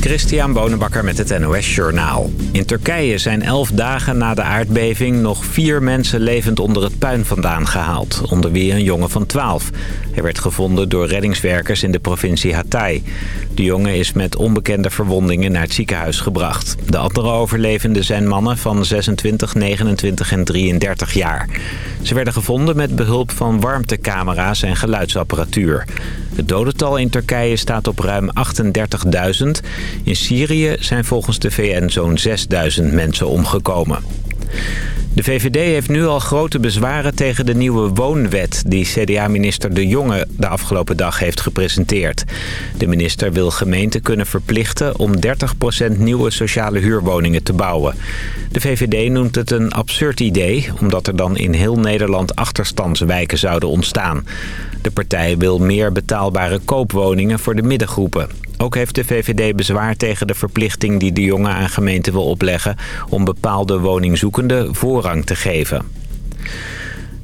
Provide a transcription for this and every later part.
Christian Bonenbakker met het NOS Journaal. In Turkije zijn elf dagen na de aardbeving nog vier mensen levend onder het puin vandaan gehaald. Onder wie een jongen van 12. Hij werd gevonden door reddingswerkers in de provincie Hatay. De jongen is met onbekende verwondingen naar het ziekenhuis gebracht. De andere overlevenden zijn mannen van 26, 29 en 33 jaar. Ze werden gevonden met behulp van warmtecamera's en geluidsapparatuur. Het dodental in Turkije staat op ruim 38.000. In Syrië zijn volgens de VN zo'n 6.000 mensen omgekomen. De VVD heeft nu al grote bezwaren tegen de nieuwe woonwet... die CDA-minister De Jonge de afgelopen dag heeft gepresenteerd. De minister wil gemeenten kunnen verplichten om 30% nieuwe sociale huurwoningen te bouwen. De VVD noemt het een absurd idee... omdat er dan in heel Nederland achterstandswijken zouden ontstaan. De partij wil meer betaalbare koopwoningen voor de middengroepen. Ook heeft de VVD bezwaar tegen de verplichting die de jongen aan gemeenten wil opleggen... om bepaalde woningzoekenden voorrang te geven.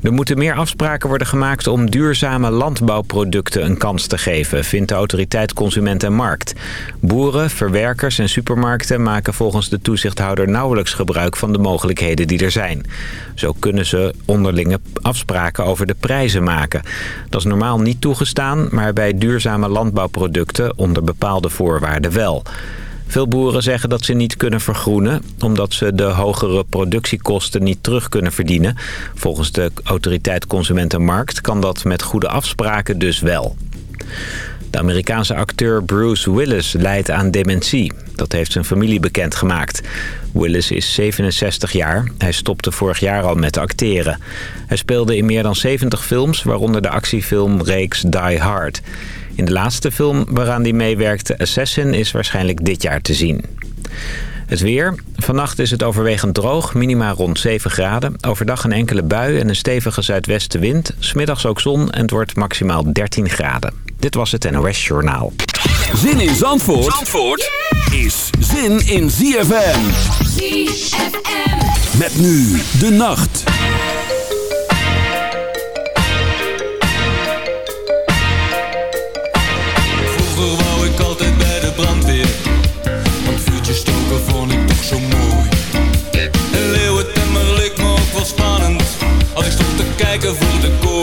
Er moeten meer afspraken worden gemaakt om duurzame landbouwproducten een kans te geven, vindt de autoriteit Consument en Markt. Boeren, verwerkers en supermarkten maken volgens de toezichthouder nauwelijks gebruik van de mogelijkheden die er zijn. Zo kunnen ze onderlinge afspraken over de prijzen maken. Dat is normaal niet toegestaan, maar bij duurzame landbouwproducten onder bepaalde voorwaarden wel. Veel boeren zeggen dat ze niet kunnen vergroenen... omdat ze de hogere productiekosten niet terug kunnen verdienen. Volgens de autoriteit Consumentenmarkt kan dat met goede afspraken dus wel. De Amerikaanse acteur Bruce Willis leidt aan dementie. Dat heeft zijn familie bekendgemaakt. Willis is 67 jaar. Hij stopte vorig jaar al met acteren. Hij speelde in meer dan 70 films, waaronder de actiefilmreeks Die Hard... In de laatste film waaraan hij meewerkte, Assassin, is waarschijnlijk dit jaar te zien. Het weer. Vannacht is het overwegend droog, minima rond 7 graden. Overdag een enkele bui en een stevige zuidwestenwind. Smiddags ook zon en het wordt maximaal 13 graden. Dit was het NOS Journaal. Zin in Zandvoort, Zandvoort is zin in ZFM. ZFM. Met nu de nacht. kijken, voor de koorts.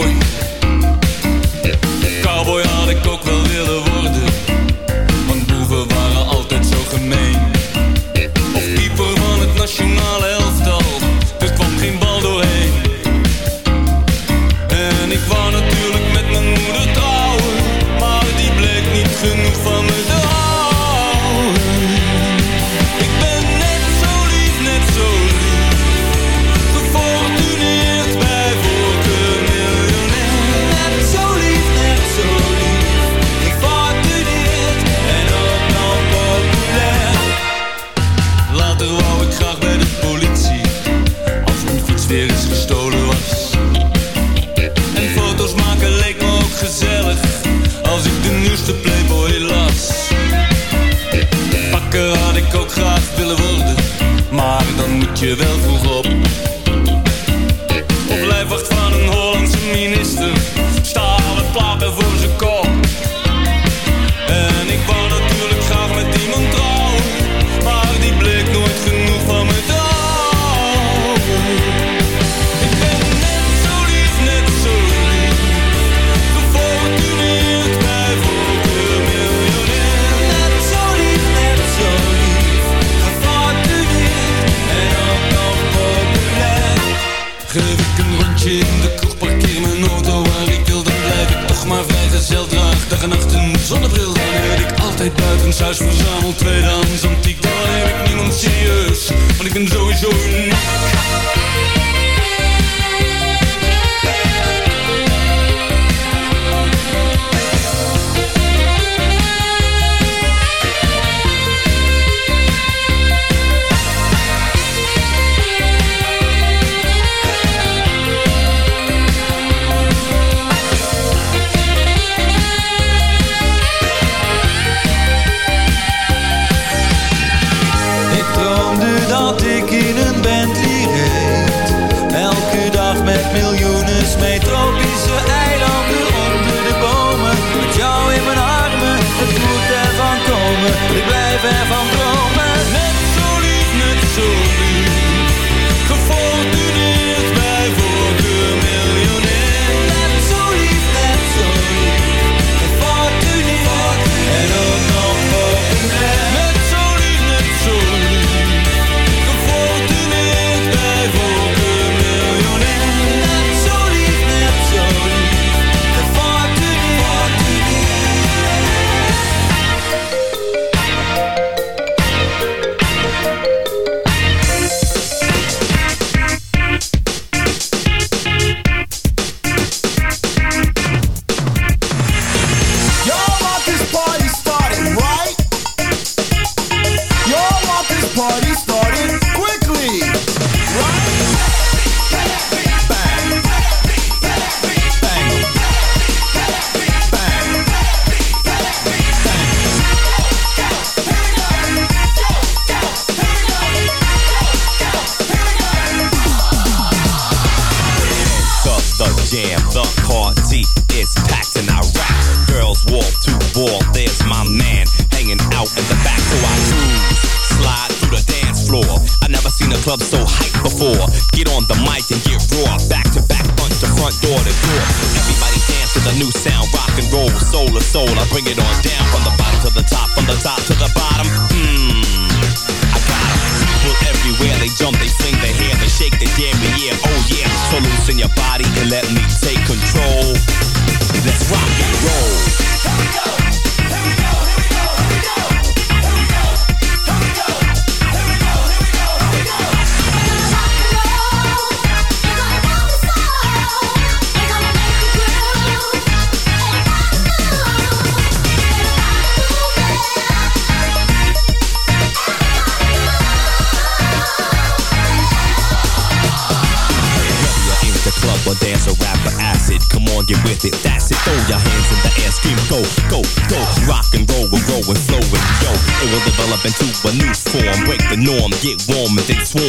Je wel vroeg op.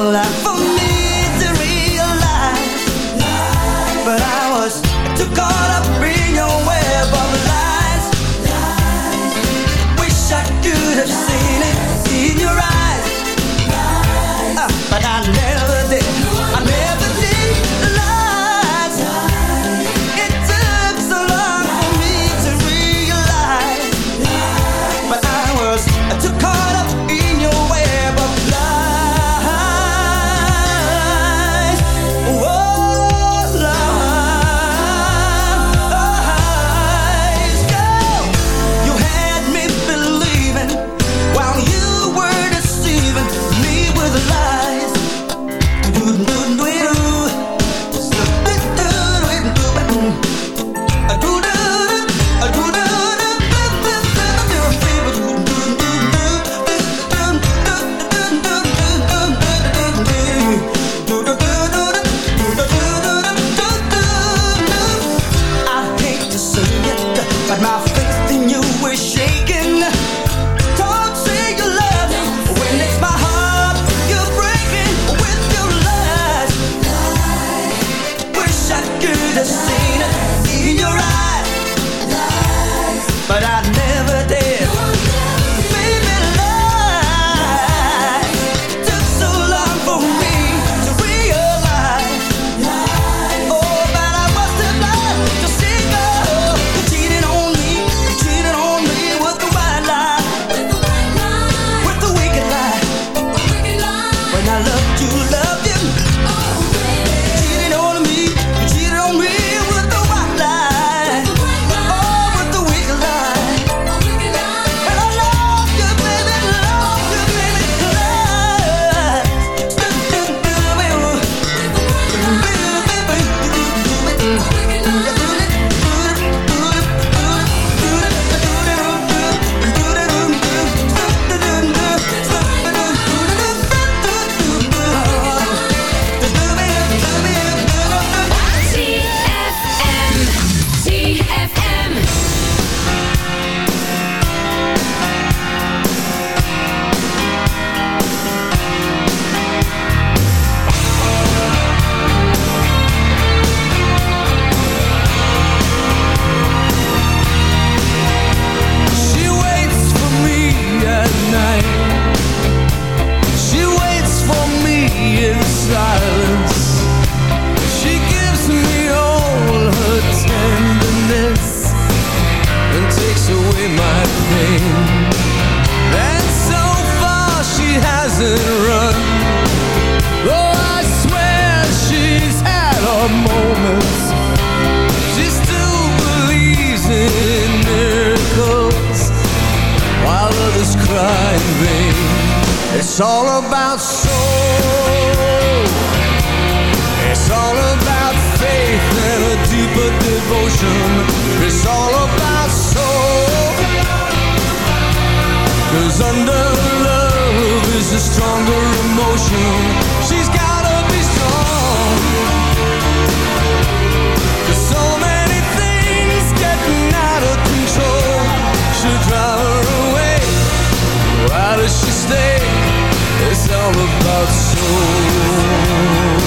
all does she stay? It's all about soul.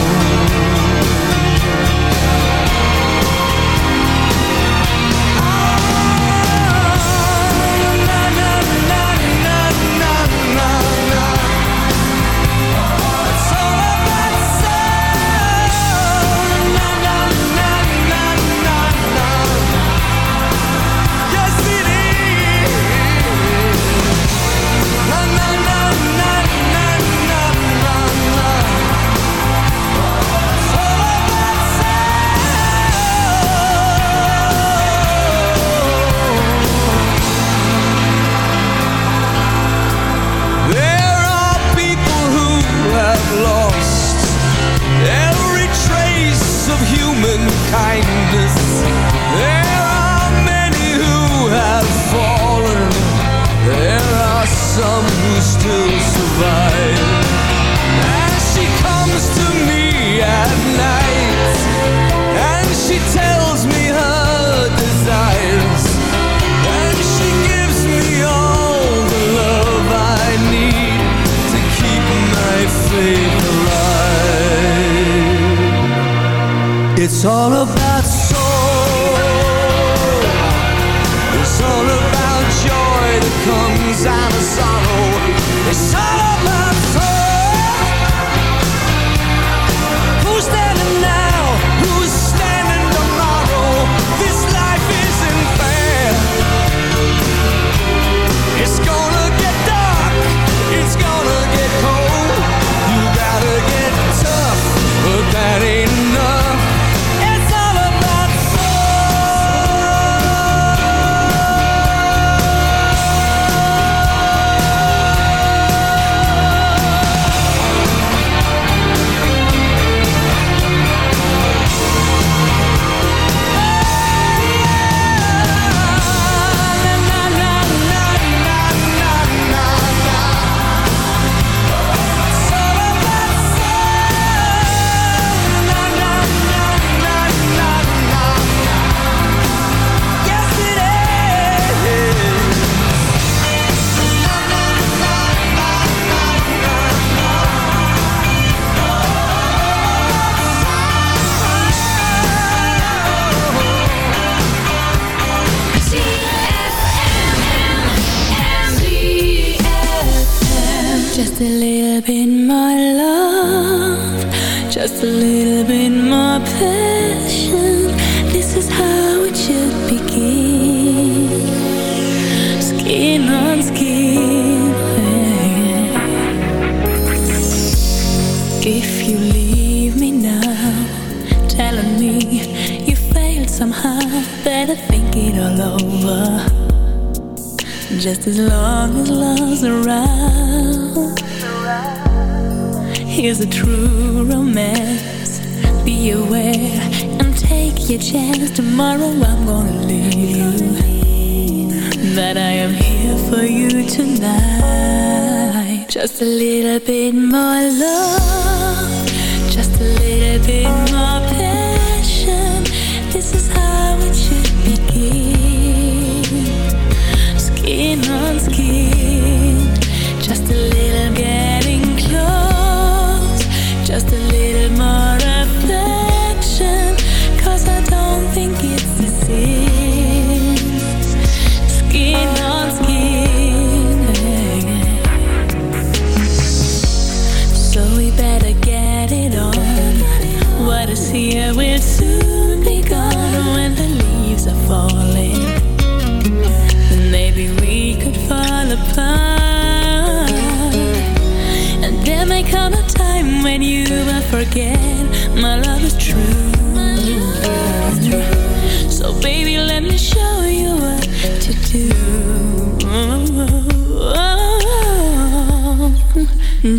to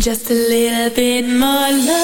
Just a little bit more love,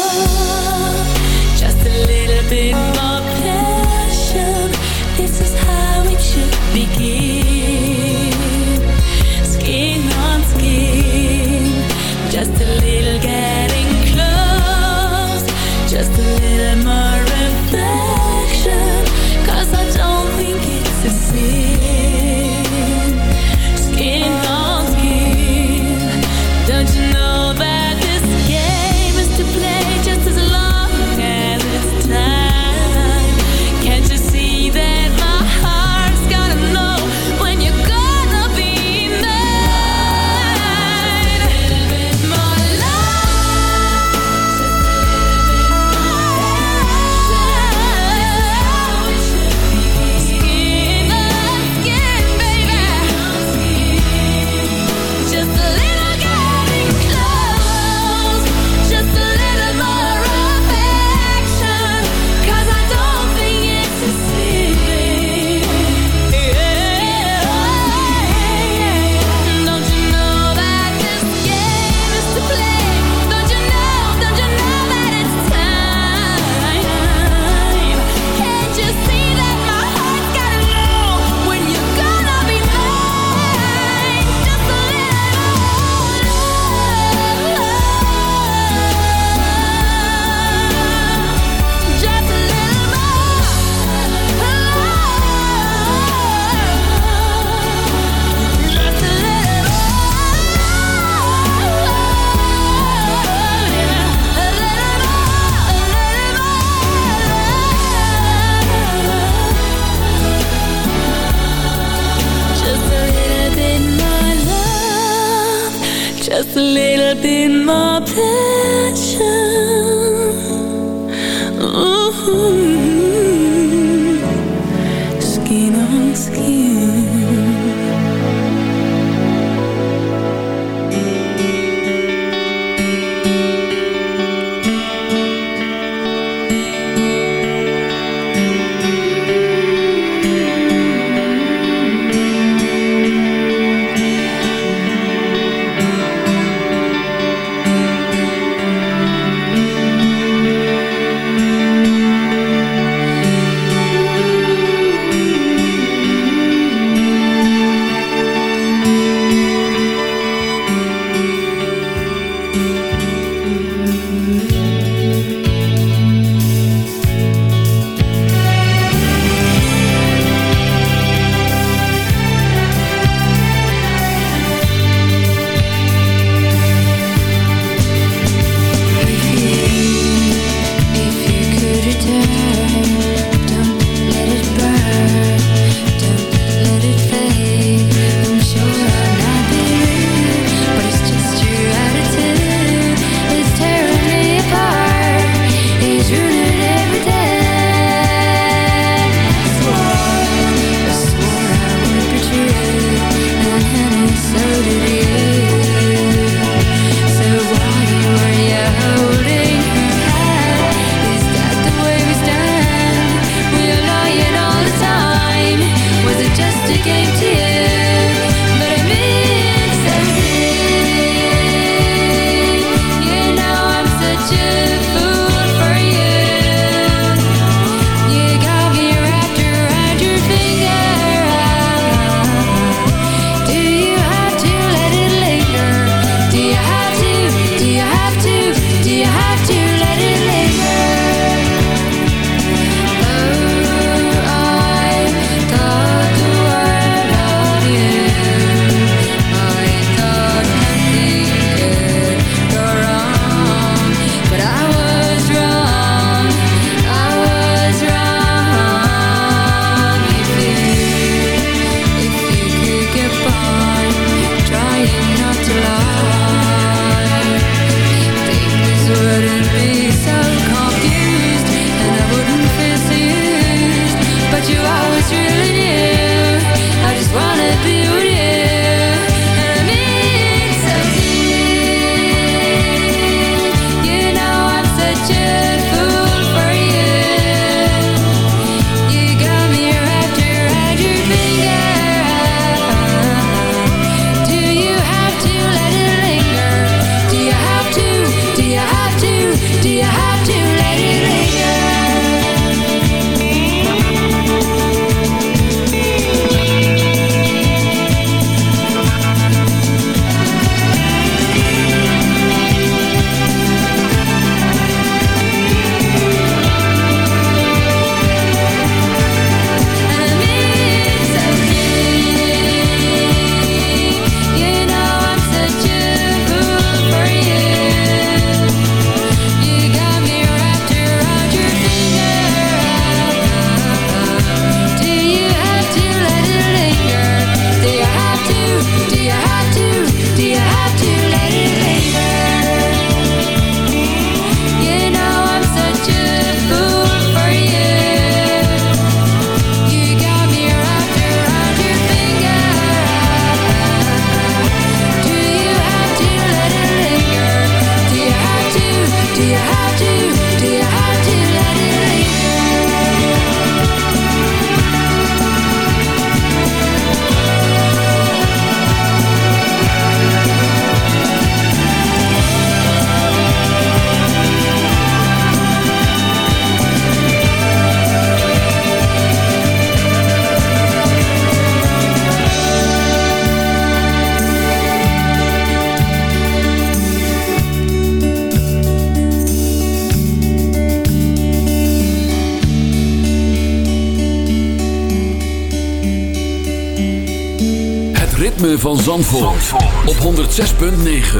van Zandvoort, op 106.9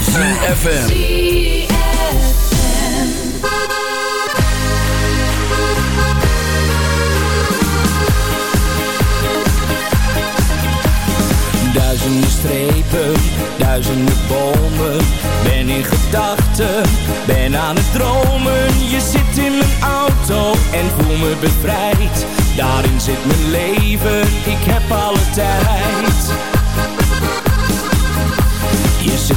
ZFM. Duizenden strepen, duizenden bomen. Ben in gedachten, ben aan het dromen. Je zit in mijn auto en voel me bevrijd. Daarin zit mijn leven, ik heb alle tijd.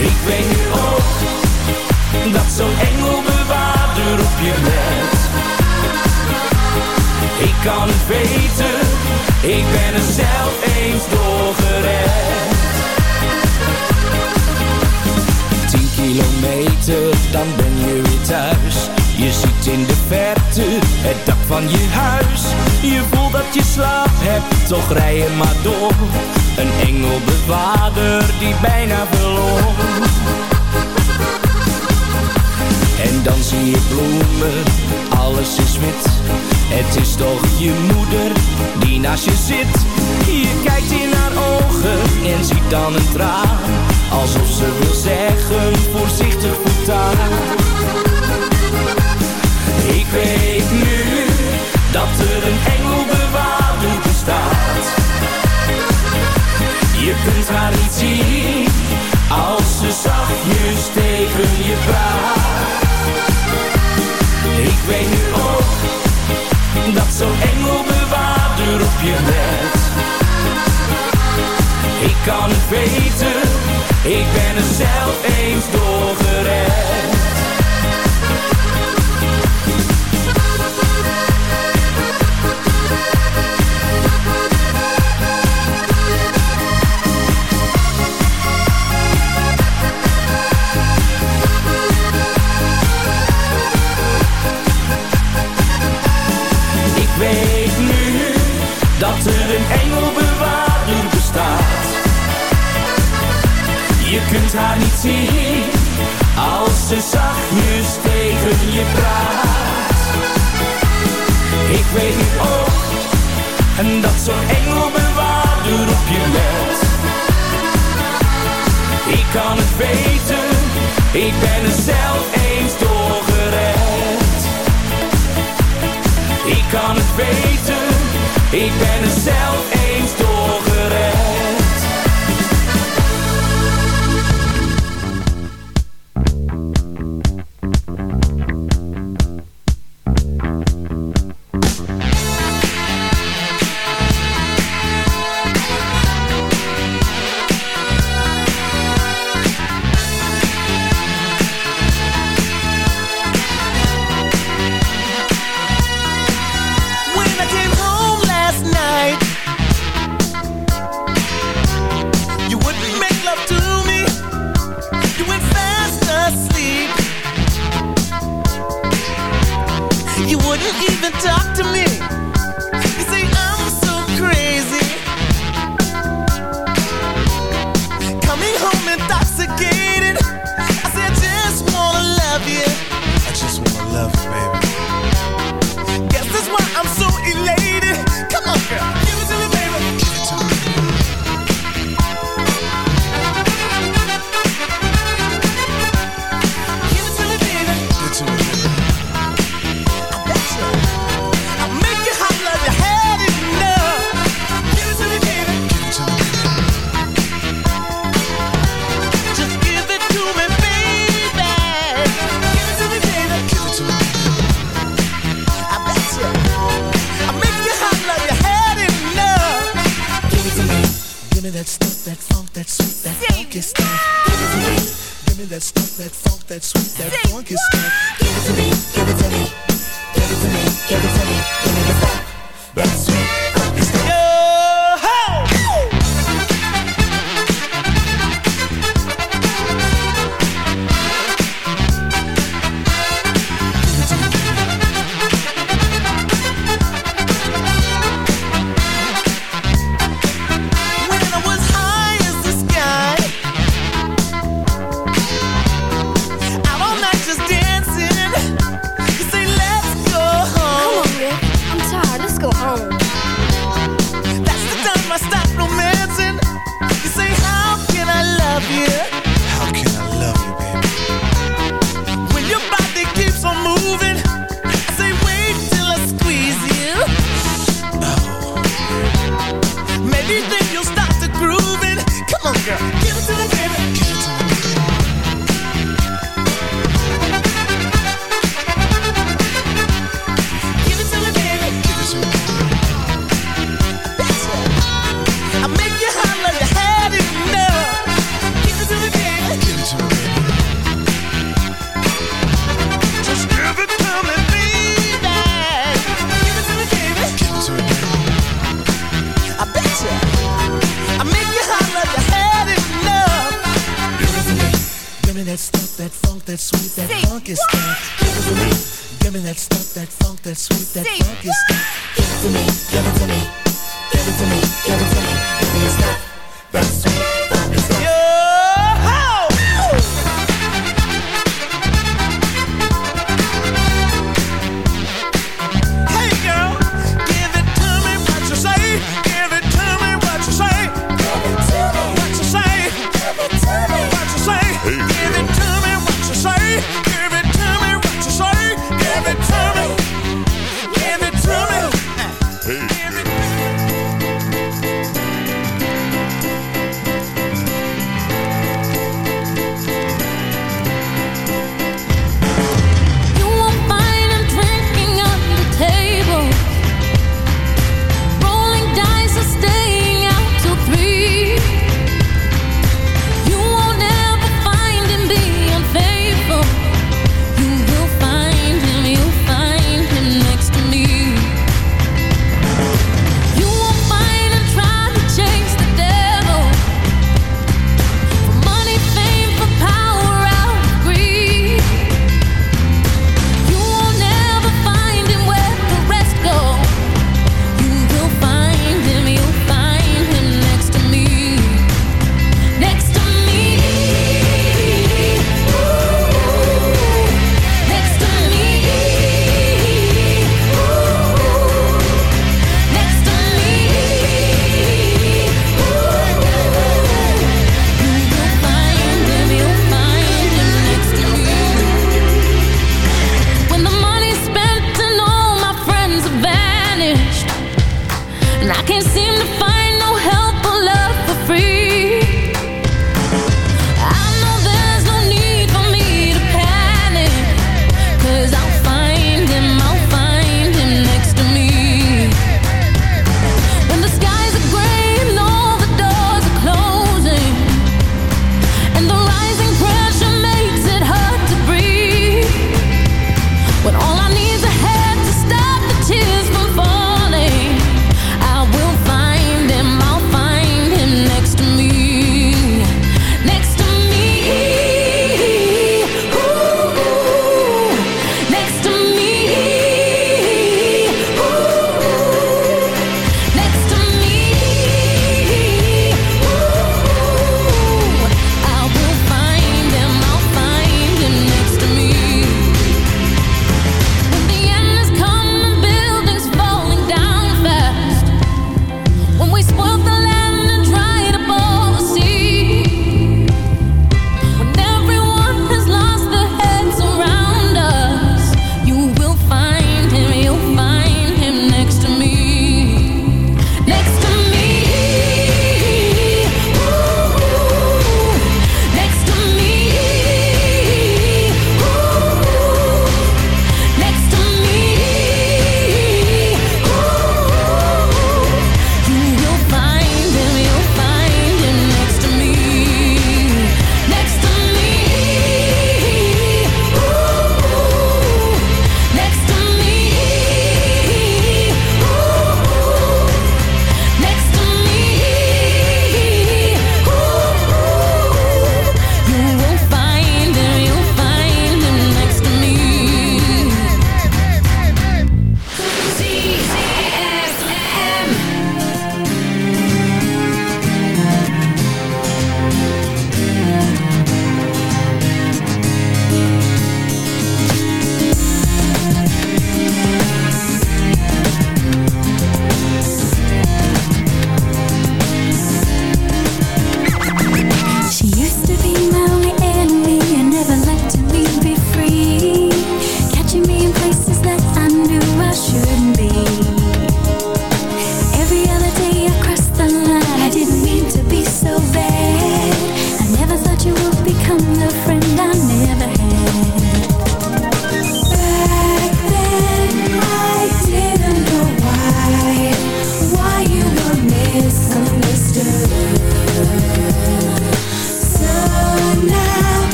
Ik weet nu ook, dat zo'n engelbewaarder op je let. Ik kan het weten, ik ben er zelf eens doorgered Tien kilometer, dan ben je weer thuis. Je ziet in de verte het dak van je huis. Je voelt dat je slaap hebt, toch rij je maar door Een engelbewaarder die bijna verloor. En dan zie je bloemen, alles is wit. Het is toch je moeder die naast je zit. Je kijkt in haar ogen en ziet dan een traan. Alsof ze wil zeggen, voorzichtig voortaan Ik weet nu, weten, ik ben er zelf eens doorgered. Als ze zachtjes tegen je praat. Ik weet nu ook en dat zo'n engelbewaarder op je let. Ik kan het weten, ik ben er zelf eens doorgered. Ik kan het weten, ik ben er zelf eens doorgered.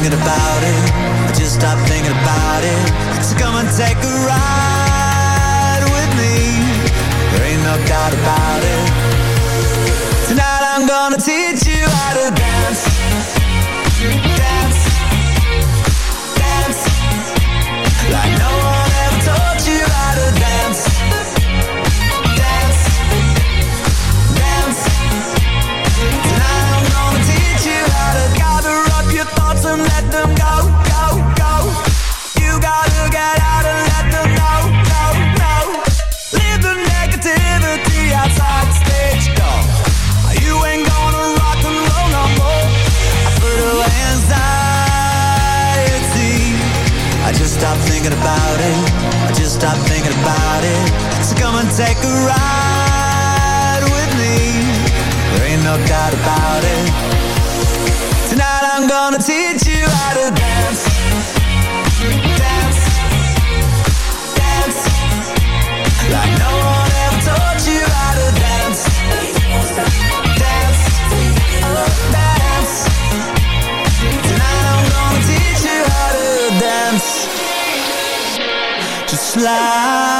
thinking about it. I just stopped thinking about it. So come and take a ride with me. There ain't no doubt about it. about it. Tonight I'm gonna teach you how to dance. Dance. Dance. Like no one ever taught you how to dance. Dance. Dance. Tonight I'm gonna teach you how to dance. Just like